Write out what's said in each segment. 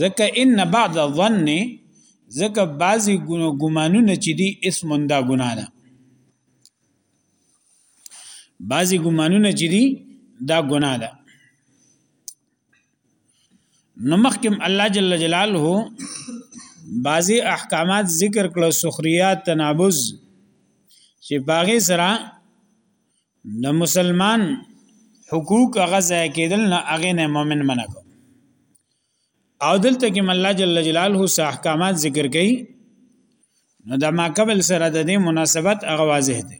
ځکه ان بعض الظن ځکه بعضی ګمانونه چې دي اسم دا ګنا ده بعضی ګمانونه چې دي دا ګنا ده نو مخکم الله جل جلاله بعضی احکامات ذکر کړو سخریا تنابز چې باغې سره د مسلمان حقوق هغه ځای کېدل نه هغه نه مؤمن منع کو او دلته کې الله جل جلاله سه احکامات ذکر کړي نو دا ما قبل سره د دې مناسبت هغه واضح دی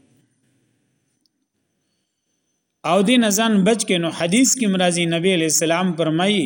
او دې نزان بچ کې نو حدیث کې مرضی نبی علی السلام فرمایي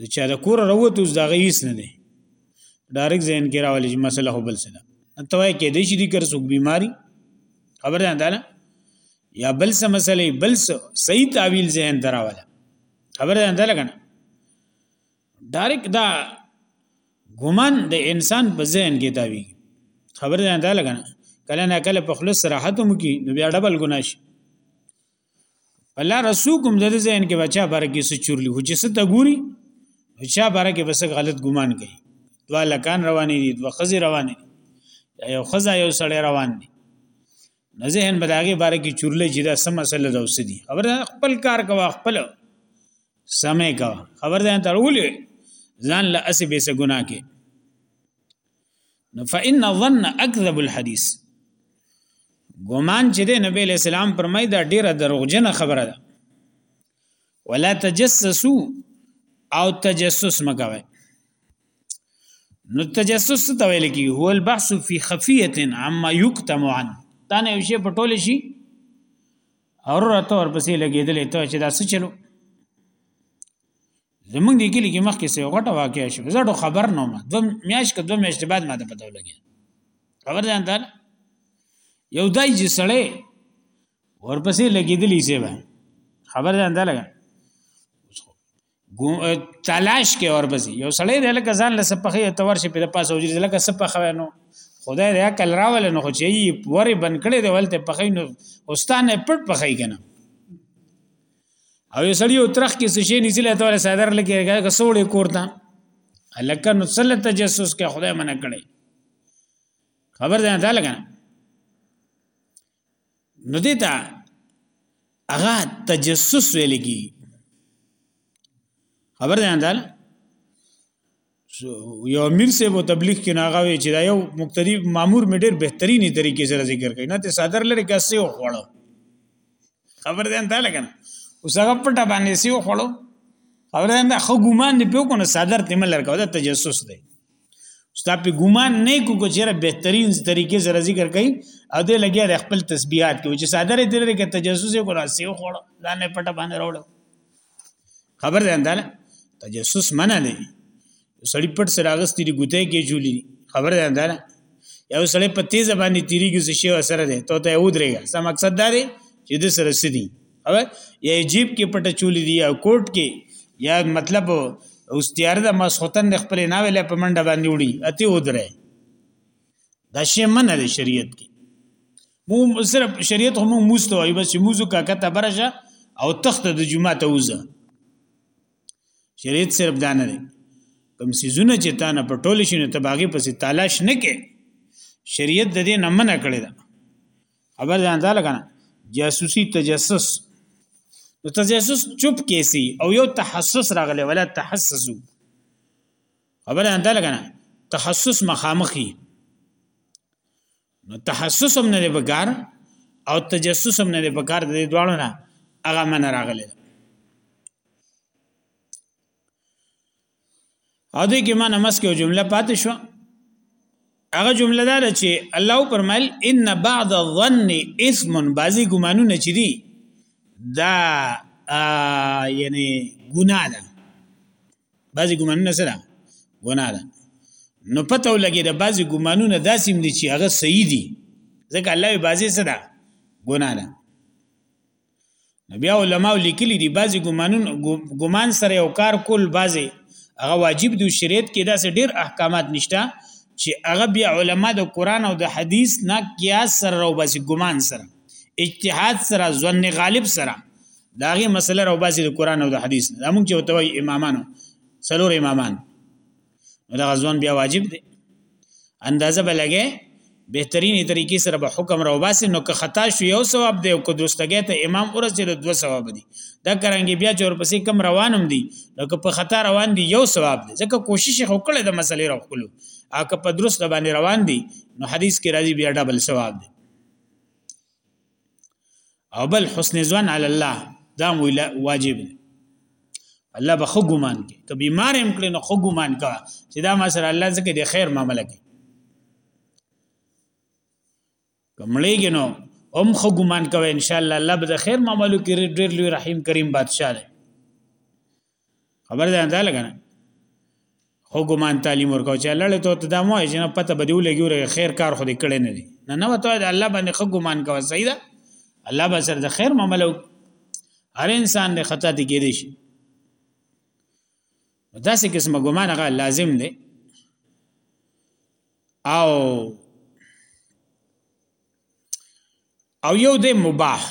د چا د کور راوته اوس دغه هیڅ نه دی ډایرک ذهن کې راولي چې مسله هو بل څه ده ته وایي کې د شي ذکر سو بیماری خبر نه ده یا بل څه مسله بل څه صحیح تعویل ذهن دراواله خبر نه ده لګنه ډایرک دا ګمان د انسان په ذهن کې داوی خبر نه ده لګنه کله نه کله په خلص راحت مو کې نو بیا ډبل ګناش الله رسول کوم د ذهن کې بچا بار کې څه چورلی خو چې څه ته ګوري بچا بار کې بس غلط ګمان کوي دوا لکان روانې دي دوا خزي روانې دي یو خزا یو سړی روان دي نه ذهن به داګه بار کې چورلې چې دا سم مسله ده اوس دي خبره خپل کار کوه خپل سمې کوه خبر ده ته ولې ځان له اسې به څه ګناه کې نو فإن الظن اكذب الحديث ګمان چې د نبی له سلام پر مې دا ډیره دروغجنه خبره ده ولا تجسسو او تجسس مکوي نو تجسس ته ویل کی هو البحث فی خفیه عما یکتم عن دا نه یو شی په ټوله شي اور راته ورپسې لګېدلې ته چې دا څه چلو زمونږ دی کلی کې مخکې سه غټه واقع شو زه ډو خبر نه ما دوه میاش که دوه میاشتې بعد ما ته پته ولګي خبر ځان تر یو دای چې سړی ورپسې لګیدلی سی به خبر ځان ته لګا تلاش کې ورپسې یو سړی دی لکه ځان له سپخې ته ورشي په پاسه وجري لکه سپخه نو خدای دې عقل راول نو خو چې یې پورې بن کړې دی ولته پخې نو اوستانه پټ پخې کنه او یو سړی یو ترخ کې څه شي نزله ته صدر لکه راګه سوړې کورته الکه نو څل تجسس کې خدای منع کړي خبر ده نه لګا نو دې ته هغه تجسس ویل کی خبر ده نه یو امیر سه په تبلیغ کې ناغه وی چې دا یو مقتدی مامور می ډیر بهترینی طریقې سره ذکر کړي نه ته صدر لري کسې او خوړو خبر ده انده لګن اوس هغه پټه باندې سی او خوړو خبر ده انده خو ګومان دی په کو نه صدر تیم لرکو دا تجسس دی ستا په ګومان نه کو کو چیرې بهترین طریقې سره ذکر کړي او دې لګیا د خپل تسبیحات کې چې صدر دې لري کې تجسس کو نه سی او خوړو دا نه پټه باندې راوړو خبر ده انداله تجسس منع نه دي سړی پټ سره اغستې دي ګوتې کې جوړي خبر ده انداله یو سړی په تیز باندې تیریږي څه شی وسره ده ته ته ودرېږه سم مقصد دا دی چې د سره سدي او یا جیب کې پټ چولې دي او کوټ کې یا مطلب اوس تیار د مسخوتن د خپل ناوې له پمنډه باندې وړي اته ودرې دا شی منه د شریعت کې مو صرف شریعت هم موږ ته وایي بس موږ کا کته برشه او تخت د جمعه ته وزه شریعت صرف دانه دی کوم سيزونه چې تا نه پټول شي نو ته باغې پسې تلاش نه کې شریعت د دې نه منع کړی دا خبر ځان ته لګنه جاسوسي تجسس نو تجسس چوپ کیسی او یو تحسس راغلی ولا تحسسو خبر ځان ته لګنه تخصص مخامخي نو تحسس هم نه پکار او تجسس هم نه پکار د دې دواړو نه هغه من راغلی او دې کې معنی مسکه جمله پاتې شو هغه جمله دا ده چې الله پرمل ان بعض الظن اسم بعضی ګمانونه چې دي دا یعنی ګناه ده بعضی ګمانونه سره ګناه ده نو پته ولګي د بعضی ګمانونه داسې دي چې هغه صحیح دي ځکه الله به بعضی سره ګناه ده بیا علماء لیکلي دي بعضی ګمانون ګمان سره یو کار کول بعضی هغه واجب دی شریعت کې داسې ډیر احکامات نشته چې هغه بیا علما د قران او د حدیث نه قیاس سره او بس ګمان سره اجتهاد سره ظن غالب سره دا غي مسله راو باسي د قران او د حدیث دا موږ چې وتوي امامانو سلور امامان دا غزوان بیا واجب دي اندازه بلګه بهترینی طریقې سره به حکم راو باسي نو که خطا شو یو ثواب دی او که دوستګی ته امام ورسېد دوه ثواب دي دا کرانګي بیا چې ورپسې کم روانم دي نو که په خطا روان دي یو ثواب دی ځکه کوشش خو کړی د مسلې راو کولو او که په درست باندې روان دي نو حدیث کې راځي بیا ډبل ثواب دی او بل حسن ځوان علی الله دا مو واجب دی الله به خو ګمان کوي که بیمار هم کړي نو خو ګمان کوي چې دا ما سره الله ځکه د خیر معاملې کوي کملېږي نو هم خو ګمان کوي ان شاء الله الله به د خیر معاملو کې ډېر لوی رحیم کریم بادشاہ دی خبر ده انده لګنه خو ګمان تعلیم ورکو چې الله له تو ته دمو چې نه پته بدیو لګیو خیر کار خو دې کړی نه دی نه نه وته د الله باندې خو ګمان کوه صحیح ده الله به سر د خیر معاملو هر انسان د خطا ته کېدی شي دا څه قسمه ګمان هغه لازم دی او او یو د مباح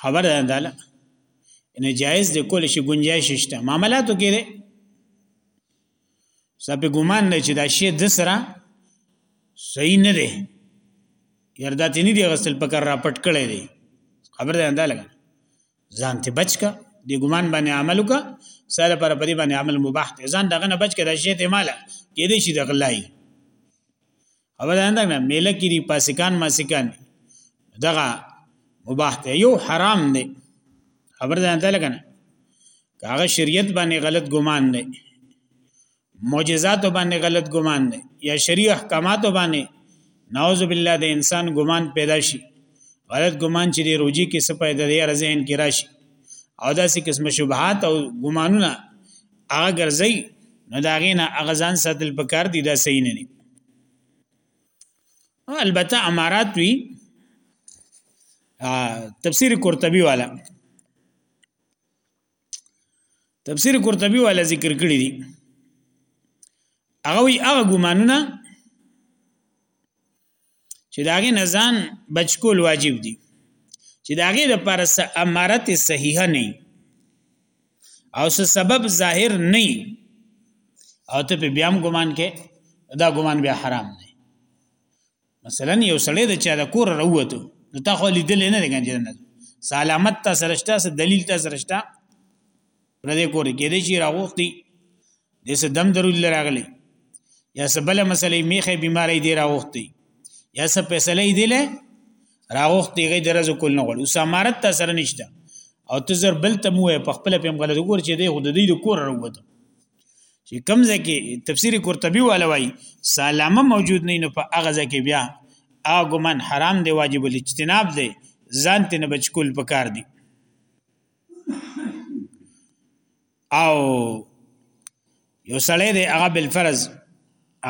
خبر ده انداله ان جایز د کول شي گنجائش شته معاملاتو کې ده سبه ګمان نه چې دا شی د سره صحیح نه ده یرداتې نه دی غسل پکر را پټ کړي دي خبر ده انداله ځان ته بچکا د ګمان باندې عمل وکا سره پر پدی باندې عمل مباح ته ځان دغه نه بچ کړه شی ته مال کې دې شي د غلای اول اندنه میله کې دی پاسکان ماسکان دغه مباح ته یو حرام دی خبر ده انده لګنه هغه شریعت باندې غلط ګمان دی معجزات باندې غلط ګمان دی یا شریع احکامات باندې نعوذ بالله د انسان ګمان پیدا شي غلط ګمان چې دی روجي کې څه پیدا دی رزین کې راشي او داسې قسم شبهات او ګمانونه هغه ګرځي نو دا غینه هغه ځان ساتل پکار دي دا صحیح نه دي البته امارات وی تفسیر قرطبی والا تفسیر قرطبی والا ذکر کړی دي هغه وی هغه ګمانونه چې داغه نزان بچکول واجب دي چې داغه د پر امارت صحیحه نه او څه سبب ظاهر نه او ته په بیام ګمان کې دا ګمان بیا حرام دی مثلا یو سړی د چا د کور راووتو نو تا خو لیدل نه دی کنه جنت سلامت تا سرشتہ سره دلیل تا سرشتہ پر دې کور کې دې چې راغوختي د څه دم درول راغلی یا څه بل مسلې میخه بیماری دی راوختی یا څه فیصله دی له راوختی غي درز کول نه غوړ اوس امارت ته سره نشته او ته زر بل ته مو په خپل پم غلط وګور چې دی خود دې د کور راوته چې کمزه کې تفسیر قرطبي والا وای سلامه موجود نه نه په اغزه کې بیا اګمن حرام دی واجب الاجتناب دی ځان ته نه بچکول پکار دی او یو سړی دی هغه بل فرض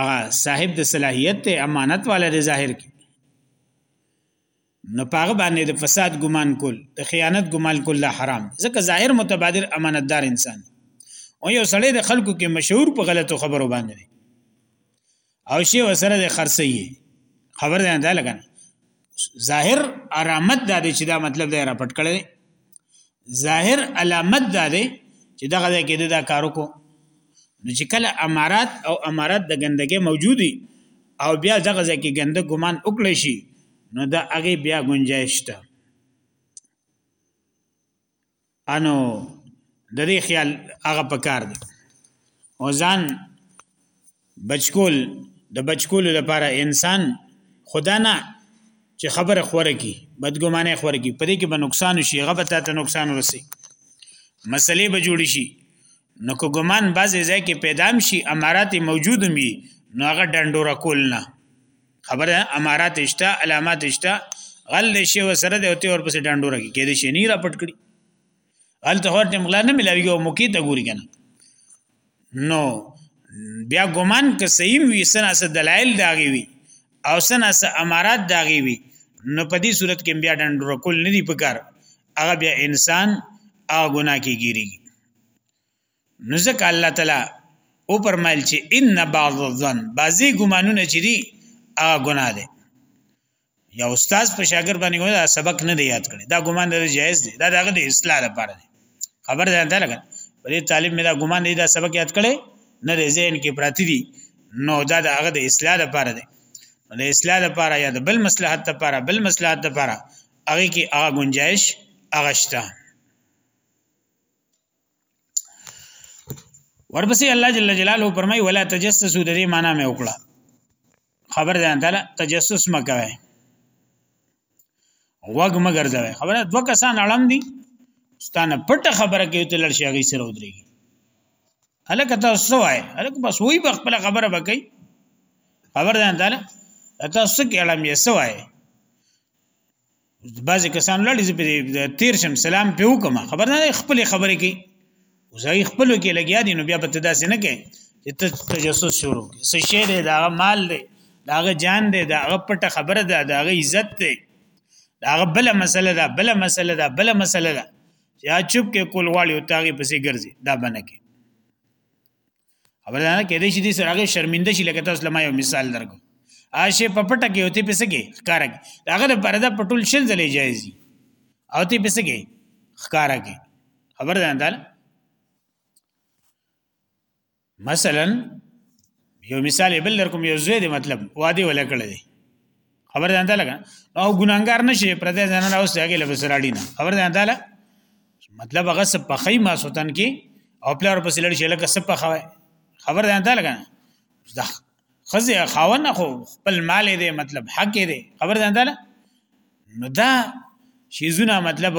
هغه صاحب د صلاحیت ته امانت والا دی ظاهر کی نو پاغه باندې د فساد ګمان کول د خیانت ګمان کول لا حرام ځکه ظاهر متبادر امانتدار انسان او یو سړی د خلکو کې مشهور په غلطو خبرو باندې او شی وسره د خرڅي خبر ده نه لګنه ظاهر علامت دا دی چې دا مطلب دی را پټ کړي ظاهر علامت دا دی چې دغه ځای کې دا کارو کو نو چې کله امارات او امارات د ګندګي موجودي او بیا دغه ځای کې ګنده ګمان وکړي شي نو دا هغه بیا گنجائش ده انو د دې خیال هغه پکار دی او ځان بچکول د بچکول لپاره انسان خدا نه چې خبره خوره کی بدګمانه خوره کی پدې کې به نقصان شي غبه ته نقصان ورسي مسلې به جوړ شي نو کو ګمان بعضې ځای کې پیدام شي امارات موجود وي نو هغه ډنډوره کول نه خبره امارات اشته علامات اشته غل دې شی وسره دې او ته ورپسې ډانډوره کې دې شی نه را پټ کړي غل ته هر ټیم غلا نه ملاویږي او مکی ته ګوري کنه نو بیا ګمان که صحیح وي سنا سره دلایل داغي وي او سنا سره امارات داغي وي نو په دې صورت کې بیا ډانډوره کول نه دی پکار هغه بیا انسان هغه ګناه کې ګیریږي نو ځکه الله تعالی او پرمایل چې ان بعض الظن بعضی ګمانونه چې دي هغه ګناه ده یا استاد په شاګرد باندې ګناه دا سبق نه دی یاد کړی دا ګمان دی جایز دی دا دغه د اصلاح لپاره دی خبر ده ته لګا ولې طالب مې دا ګمان دی دا سبق یاد کړی نه دی ذهن کې پراتی دي نو دا د هغه د اصلاح لپاره دی د اصلاح لپاره یا د بل مصلحت لپاره بل مصلحت لپاره هغه کې هغه گنجائش هغه شته ورپسې الله جل جلاله فرمای ولا تجسسوا د دې معنی مې وکړه خبر ده تعالی تجسس مکوي وګ مگر ځوي خبره دو کسان اړم دي ستانه پټه خبره کوي ته لړ شي غي سره ودري الک تاسو وای الک بس وای په خپل خبره وکي خبر ده تعالی تاسو کې اړم یې سوای بعضی کسان لړی زه په تیر شم سلام په وکم خبر نه خپل خبرې کې وزای خپل کې لګیا دي نو بیا په تداسې نه کې چې ته تجسس شروع کې څه شی دی دا مال دی دا جان دی دا پټه خبره ده دا عزت دی دا بل مسله ده بل مسله ده بل مسله ده یا چوپ کې کول غواړي او تاغي پسې ګرځي دا بنه کې خبر نه کې دې چې دې سره هغه شرمنده شي لکه تاسو لمه یو مثال درکو آشه په پټه کې اوتی پسې کې ښکارا کې هغه د پرده پټول شل ځلې جایز دي اوتی پسې کې ښکارا کې خبر ده اندال مثلا یو مثال بل در کوم یو زوی دی مطلب واده ولا کړی دی خبر ده لګا او ګناګار نشي پر دې ځان راو سیاګه لبس راړي نه خبر ده تعالی مطلب هغه سب په خی ما سوتن کې او پلار په سلړ شي لکه سب په خوي خبر ده تعالی لګا زخ خزه خاون خو خپل مال دی مطلب حق دی خبر ده تعالی نو دا شیزونه مطلب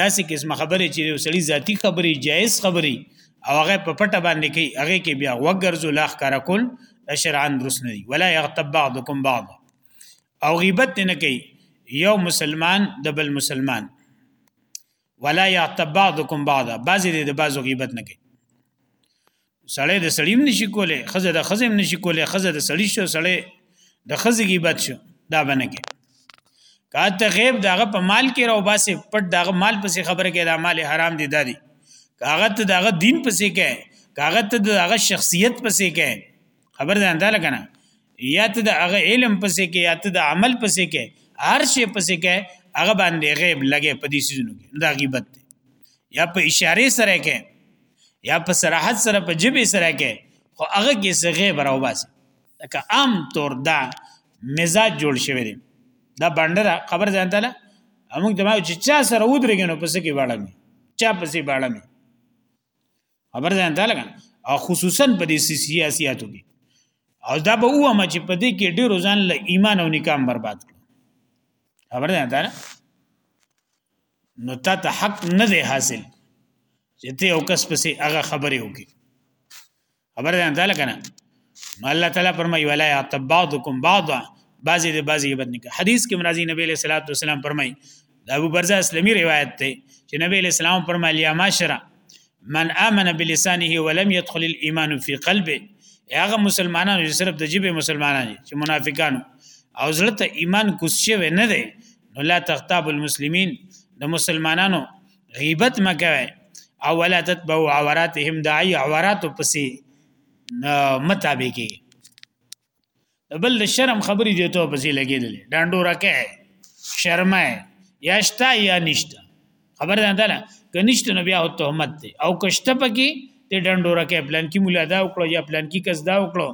داسې قسم خبره چې یو سړی ذاتی خبري جایز خبري او هغه په پټه باندې کوي هغه کې بیا وګرځو لاخ کار کول شرعن درست نه دی ولا یغتب بعضکم بعض او غیبت نه کوي یو مسلمان د بل مسلمان ولا یغتب بعضکم بعض بعضی د بعضو غیبت نه کوي سړی د سړی هم نشي کولی خزه د خزه هم نشي کولی خزه د سړی شو سړی د خزه کی بد شو دا باندې کې کاته غیب دغه په مال کې راو باسي پټ دغه مال پسې خبره کې دا مال حرام دي دادي کاغت دغه دین پسې کې کاغت دغه شخصیت پسې کې خبر ده انده لکنه یا ته د هغه علم پسې کې یا ته د عمل پسې کې هر شی پسې کې هغه باندې غیب لګې په دې سيزونو کې دا غیبت دی یا په اشاره سره کې یا په صراحت سره په جبه سره کې خو هغه کې څه غیب راو باسي لکه عام طور دا مزاج جوړ شوی دی دا باندې خبر ځان ته موږ دماغ چې چا سره ودرېږي نو پسې کې واړم چا پسې واړم خبر ځان ته لګا او خصوصا په دې سیاسياتو کې او دا به وامه چې په دې کې ډېر ځان له ایمان او نکام برباد کړ خبر ځان ته نو تا ته حق نه دی حاصل چې ته یو کس پسې هغه خبرې وکړي خبر ځان ته لګا الله تعالی فرمایي ولا یعتب بعضکم بعضا بعضی د بعضی غیبت نه کوي حدیث کې مرضی نبی علیہ الصلوۃ والسلام فرمایي دا ابو برزه اسلمي روایت ته چې نبی علیہ السلام فرمایلی یا معاشره من امن بلسانه ولم يدخل الايمان في قلبه هغه مسلمانانو چې صرف د جيبه مسلمانان چې منافقان او زړه ته ایمان کوشش نه دی نو لا تغتاب المسلمین د مسلمانانو غیبت مکوي او ولا تتبعوا عوراتهم داعي عورات پسې متابع کې بل د شرم خبرې دی ته پسې لګېدل ډانډو راکه شرمه یاشتا یا نشتا خبر ده نه کنيشته نو بیا تهمت دی او کشته پکې د ډانډو راکه پلان کې مولا دا وکړو یا پلان کې کس دا وکړو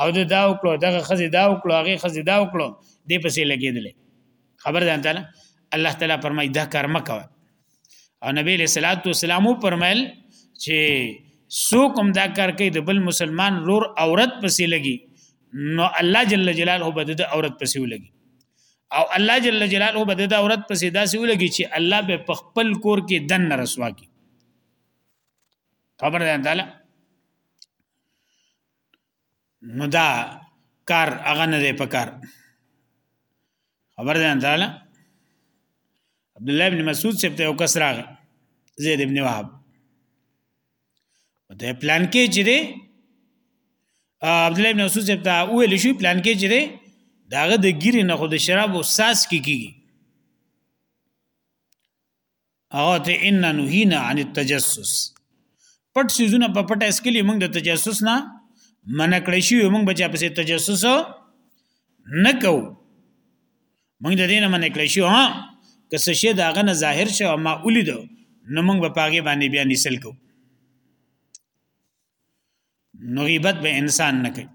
او دا دا وکړو دغه خزي دا وکړو هغه خزي دا وکړو دې پسې لګېدل خبر ده نه الله تعالی فرمایي دا کار مکوه او نبی له صلوات و سلامو پرمل چې څوک هم دا کار کوي د بل مسلمان رور عورت پسې لګي نو الله جل جلاله به د عورت پسې ولګي او الله جل جلاله به د عورت پسې داسې ولګي چې الله به په خپل کور کې دن رسوا کی خبر ده تعالی نو دا کار هغه نه دی پکار خبر ده تعالی عبد الله ابن مسعود سپته یو کس راغ زید ابن وهب ته پلان کې چې دی عبد الله ابن مسعود سپته ویل شو پلان کې چې دی داغه د ګیرې نه خو د شراب او ساس کې کیږي هغه ته ان نهینا عن التجسس پټ سيزونه په پټه اسکلی موږ د تجسس نه منع کړی شو موږ بچا پسې تجسس نه کو موږ د دینه منع کړی شو ها که څه شی داغه نه ظاهر شو ما ولید نو موږ په پاګې باندې بیا نسل کو نو غیبت به انسان نه کوي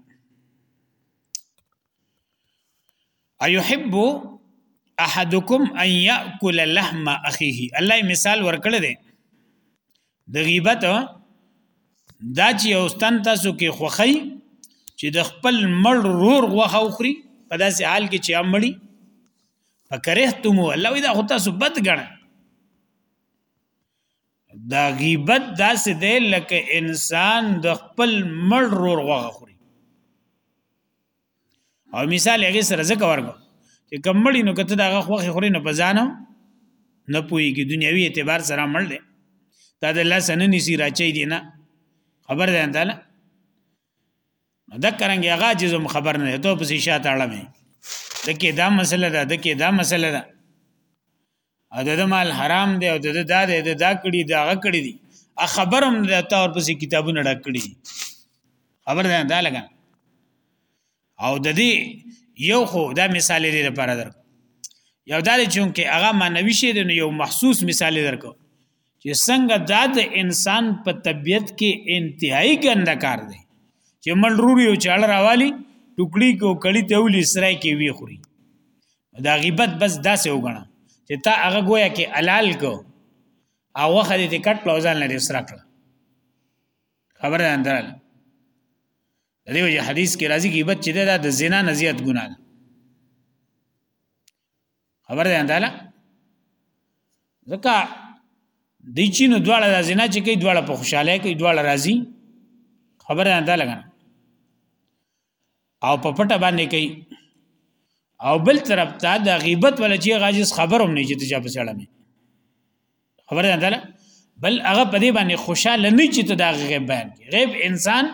ايحب احدکم ان ياكل لحم اخيه الله مثال ورکړی دی د غیبت دا چې یو ستن تاسو کې خوخی چې د خپل مړ رور غوخه وخوري په داسې حال کې چې امړي فکرهتم الله اذا خو تاسو بد غنه دا غیبت داسې دی لکه انسان د خپل مړ رور غوغه خوري او مثال هغه سره ځکه ورکو چې کمړی نو کته دا غوغه خوري نه پزانو نه پويږي دنیوي اعتبار سره مړ دی دا د الله سن نسی راچي دی نه خبر ده انده دا کرنګ هغه جزم خبر نه ته پسې شاته اړه مې دکې دا مسله ده دکې دا مسله ده او د مال حرام دی او د دا د دا کړي دا غ کړي دي ا خبرم د تا ور پسې کتابونه ډک کړي خبر ده دا لګا او د دې یو خو دا مثال لري لپاره در یو دا چې چې هغه مانوي شی دی یو مخصوص مثال درکو چې څنګه دا د انسان په طبیعت کې انتهایی ګنده کار دی چې ملروري او چاړه راوالي ټوکړي کو کړي ته ولي سره کې وی خوري دا غیبت بس داسې وګڼه چې تا هغه گویا کې حلال کو او وخت دې کټ لوزان لري سره کړ خبره اندرال دیو یو حدیث کې راځي غیبت چې دا د زنا نزیات ګناه ده خبره ده انداله ځکه د چینو دواړه د زنا چې کوي دواړه په خوشاله کوي دواړه راضي خبره انداله کنه او په پټه باندې کوي او بل طرف ته د غیبت ولا چې غاجس خبروم نه چې ته چا په سړه نه خبر ده تعالی بل هغه په دې باندې خوشاله نه چې ته دا غیب بیان کی غیب انسان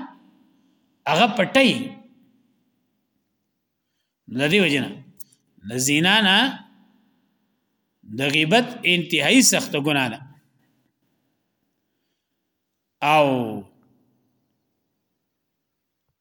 هغه پټي د دې وجنه د زینا نه د غیبت انتهایی سخت ګناه ده او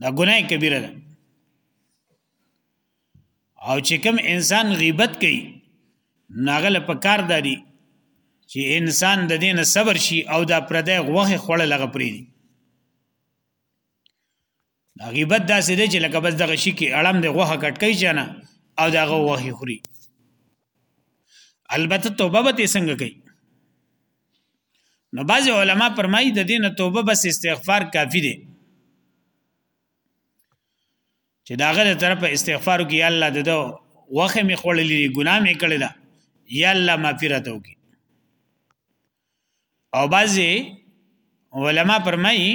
دا ګناه کبیره ده او چې کوم انسان غیبت کوي ناغل په کار داري چې انسان د دین صبر شي او دا پردې غوخه خوړه لغه پری دي دا غیبت داسې دی چې لکه بس دغه شي کې اړم د غوخه کټکې جنا او دغه غوخه خوري البته توبه به ته څنګه کوي نو بعض علما فرمایي د دین توبه بس استغفار کافی دی چې داغه له طرفه استغفار کوي الله د دو وخه می خړلې ګناه می کړی دا یا الله مغفرت وکي او بعضی علما فرمایي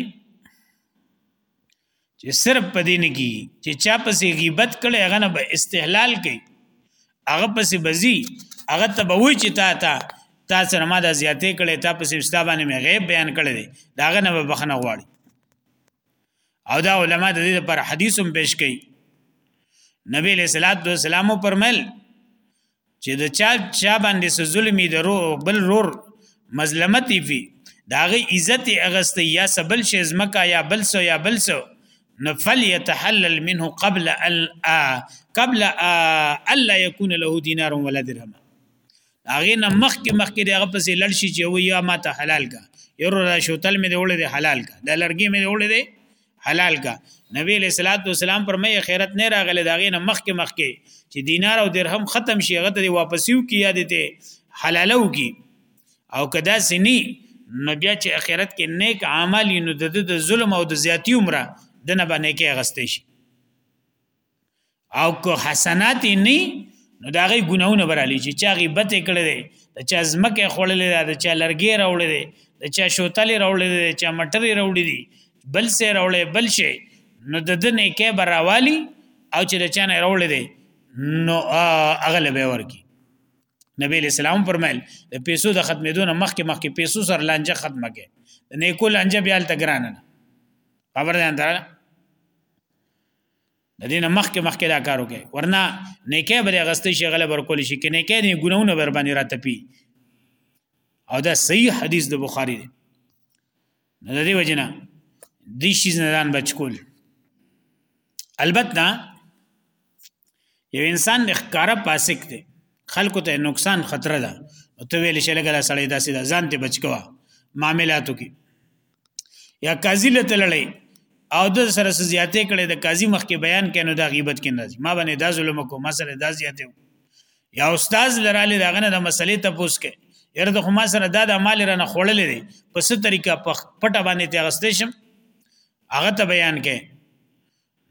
چې صرف پدې نه کی چې چا پسې غیبت کړي هغه نه به استحلال کوي هغه پسې بزي هغه ته به وی چې تا تا تا سره ما د زیاتې کړي تا پسې استا باندې مې غیب بیان کړي دي دا غنه به بخنه غواړي او دا علما د دې پر حدیثم پیش کړي نبی له صلوات و سلام پرمل چې د چا چا باندې څه ظلمي درو بل رور مظلمت وي داغه عزت اغست یا سبل شي زمکا یا بل سو یا بل سو نفل يتحلل منه قبل ال قبل الا يكون له دينار ولا درهم هغه نه مخکې مخکې دغه پسې لړ شي چې وي یا ما ته حلال کا یو را شوتل مې وړې دي حلال کا د لرګي مې وړې دي حلال کا نبی علیہ الصلوۃ والسلام پر مې خیرت نه راغله دا غینه مخ کې مخ کې چې دینار او درهم ختم شي هغه ته واپسیو کی یاد ته حلالو کی او کدا سنی نو بیا چې اخرت کې نیک عمل نو د ظلم او د زیاتی عمره دنه باندې کې غستې شي او که حسنات نه نو دا غي ګناونه برالی چې چا غیبت کړي دي د چا زمکه خړلې ده د چا لرګي راوړي دي د چا شوتلې راوړي دي د چا مټري راوړي دي بل سه راوړي بل شي نو د د نه کې براوالي او چې د چا نه راوړي دي نو اغلب ورکی نبی اسلام فرمایل د پیسو د ختمېدو نه مخکې مخکې پیسو سر لانجه ختمه کې د نیکو لانجه بیا تل ګرانه خبر ده د دې نه مخکې مخکې دا کار وکړي ورنه نیکه به غستې شي غلب ورکول شي کې نیکه دې ګناونه بر باندې راتپی او دا صحیح حدیث د بخاری دی نو د دې وجنه دې شي نه ځان بچ کول البته یو انسان د ښکارا پاسک دی خلکو ته نقصان خطر ده او ته ویل شي لګا سړی داسې ځان ته بچ کوا معاملاتو کې یا قاضی له تللی او د سره زیاتې کړي د قاضی مخ کې بیان کینو دا غیبت کې نه ما باندې دا ظلم کو ما سره دا زیاتې یا استاد لراله داغه نه د مسلې ته پوس کې یره د خما سره دا د مال رانه خوړلې دي په ست طریقه په پټه باندې ته غستې شم هغه ته بیان کې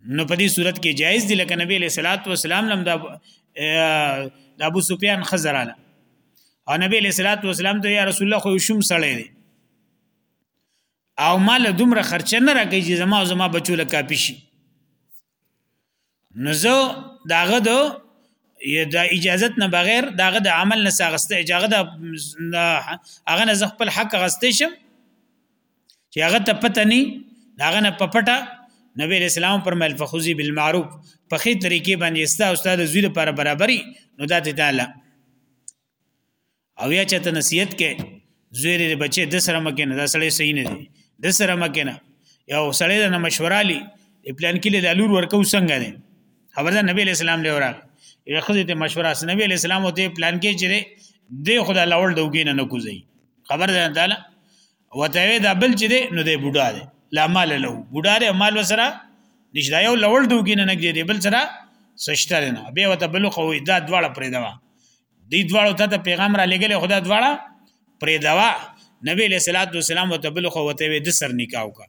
نو په دې صورت کې جایز دی لکه نبی له صلوات و سلام لم د ابو سفیان خزراله او نبی له صلوات و سلام ته یا رسول الله خو شوم سړی دی او مال دومره خرچه نه راکې چې زما زما بچو له کاپی شي نو زه داغه دو د اجازت نه بغیر داغه د عمل نه ساغسته اجازه د هغه نه خپل حق غسته شم چې هغه ته پته نه داغه نه پپټه نبی اسلام پر مل فخوزی بالمعروف په خې طریقې باندې استا استاد زوی لپاره برابرۍ نو دا ته تعالی او یا چې ته نصیحت کې زوی دې بچي د سره مکه نه دا سړی صحیح نه دی د سره مکه نه یو سړی نه مشوره لې پلان کې له لور ورکو څنګه دی خبر ده نبی اسلام له ورغ یو خدای ته مشوره اس نبی اسلام او ته پلان کې چیرې د خدای لول دوګین نه کوزي خبر ده تعالی وته دا بل چې دی نو دی بوډا دی لا مال له بوډا دی مال وسره نشدا یو لول ډوګی نه نګ دی بل سره سشتر نه به وته بل خو دا دواړه پرې دوا دی دواړو ته پیغام را لګل خدا دواړه پرې دوا نبی له صلوات و سلام وته بل خو وته د سر نکاح وکړه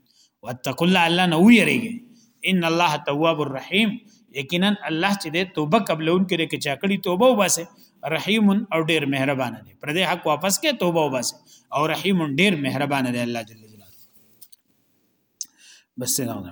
واتقوا الله الله نه ویریږي ان الله تواب الرحیم یقینا الله چې د توبه قبلون کې کې چا کړی توبه وباسه رحیم او ډیر مهربان دی پر دې حق واپس کې توبه وباسه او رحیم ډیر مهربان دی الله جل جلاله بس نه نه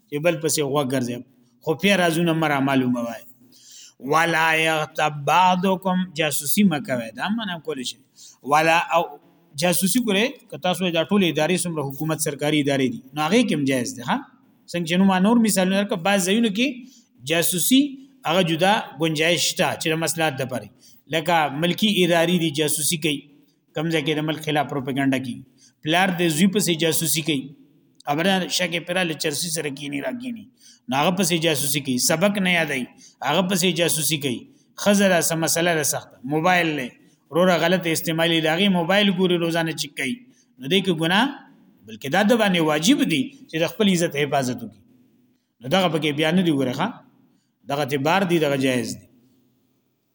چې بل پسې غوږ ګرځي خو پیر ازونه مرا معلومه وای ولا یغتب بعضکم جاسوسی مکوي دا منه کول شي ولا او جاسوسی کوله که تاسو د ټولې ادارې سمره حکومت سرکاري ادارې دي نو هغه کوم جایز ده ها څنګه چې نو ما نور مثالونه ورکړ بعض ځایونو کې جاسوسی هغه جدا گنجائش شته چې مصلحت ده پري لکه ملکی ادارې دي جاسوسي کوي کم ځای کې د ملک خلاف پروپاګاندا کوي پلار د زوی په سي جاسوسي کوي خبره شکه پرال چرسي سره کینی راګینی ناغه په سي جاسوسي کوي سبق نه یادای هغه په سي جاسوسي کوي خزره سم مسله را سخت موبایل له روره غلط استعمالي داغي موبایل ګوري روزانه چک کوي نو دې کې ګناه بلکې دا د باندې واجب دي چې د خپل عزت حفاظت وکړي نو دغه پکې بیان دی ورخه دغه ته بار دی دغه جایز دی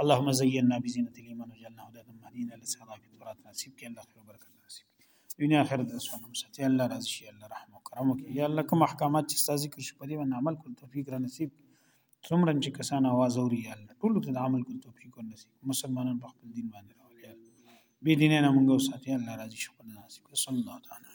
اللهم زينا بزينة الإيمان وجعلنا هداة مهدين الله تعالى في التوراة نصيب کې الله خير برکت نصيب دنیا آخرت د سونه مسته الله راضي شي الله رحم او کرم وکړي یا الله کوم احکامات چې ستاسو ذکر شي په دې باندې عمل کول توفیق را نصیب څومره چې کسان आवाज اوري یا الله ټول ته عمل کول توفیق او نصیب مسلمانان په خپل دین باندې راولي الله به دین نه مونږ او ساتي الله راضي شي په نصیب صلی الله تعالی